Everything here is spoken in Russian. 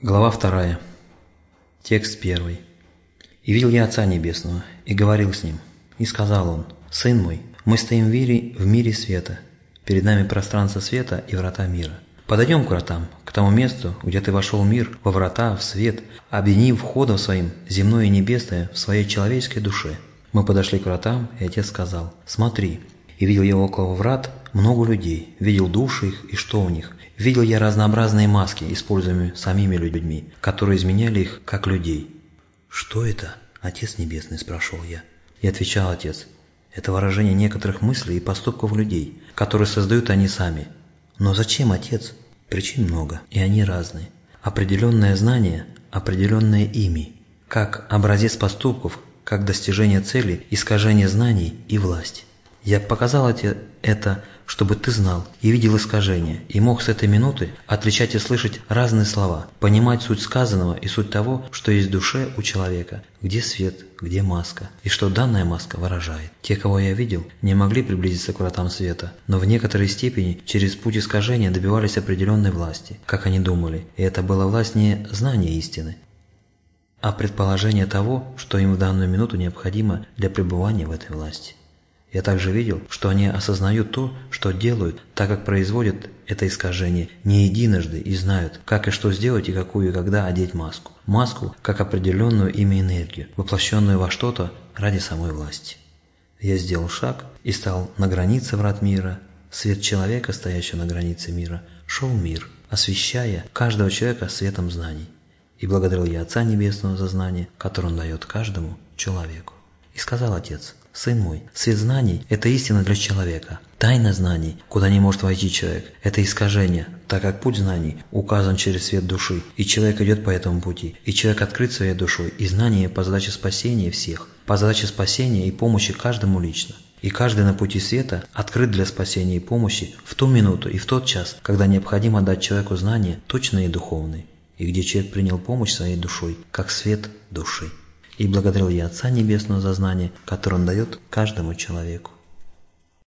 Глава вторая. Текст первый. «И видел я Отца Небесного, и говорил с Ним, и сказал Он, «Сын мой, мы стоим в мире, в мире света, перед нами пространство света и врата мира. Подойдем к вратам, к тому месту, где ты вошел в мир, во врата, в свет, объединив входом своим земное и небесное в своей человеческой душе». Мы подошли к вратам, и Отец сказал, «Смотри, и видел я около врат много людей, видел души их и что у них. Видел я разнообразные маски, используемые самими людьми, которые изменяли их как людей. «Что это?» – Отец Небесный спрашивал я. И отвечал Отец, «Это выражение некоторых мыслей и поступков людей, которые создают они сами. Но зачем, Отец? Причин много, и они разные. Определенное знание, определенное ими, как образец поступков, как достижение цели, искажение знаний и власть. Я показал тебе это, чтобы ты знал и видел искажения, и мог с этой минуты отличать и слышать разные слова, понимать суть сказанного и суть того, что есть в душе у человека, где свет, где маска, и что данная маска выражает. Те, кого я видел, не могли приблизиться к вратам света, но в некоторой степени через путь искажения добивались определенной власти, как они думали, и это была власть не знания истины, а предположение того, что им в данную минуту необходимо для пребывания в этой власти. Я также видел, что они осознают то, что делают, так как производят это искажение не единожды и знают, как и что сделать и какую и когда одеть маску. Маску как определенную ими энергию, воплощенную во что-то ради самой власти. Я сделал шаг и стал на границе врат мира. Свет человека, стоящего на границе мира, шел мир, освещая каждого человека светом знаний. И благодарил я Отца Небесного за знание, которое Он дает каждому человеку. И сказал Отец, «Сын мой, свет знаний – это истина для человека. Тайна знаний, куда не может войти человек, – это искажение, так как путь знаний указан через свет души, и человек идет по этому пути, и человек открыт своей душой, и знание по задаче спасения всех, по задаче спасения и помощи каждому лично. И каждый на пути света открыт для спасения и помощи в ту минуту и в тот час, когда необходимо дать человеку знания точные и духовные, и где человек принял помощь своей душой, как свет души и благодарил я Отца Небесного за знание, которое Он дает каждому человеку.